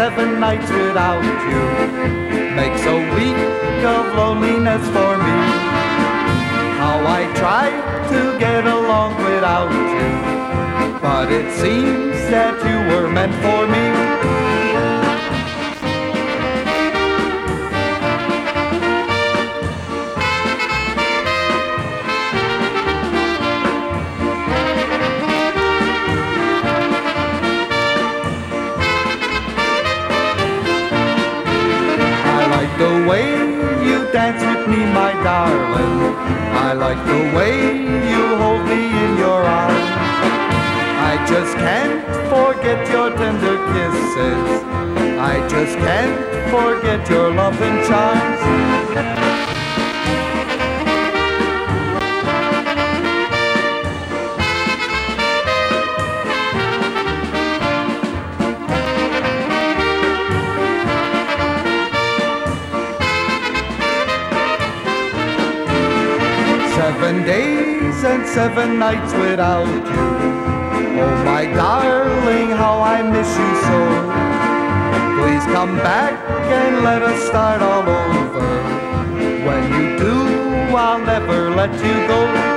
seven nights without you makes a week of loneliness for me. How I tried to get along without you, but it seems that you were meant for way you dance with me, my darling. I like the way you hold me in your arms. I just can't forget your tender kisses. I just can't forget your loving charms. Seven days and seven nights without you. Oh, my darling, how I miss you so. Please come back and let us start all over. When you do, I'll never let you go.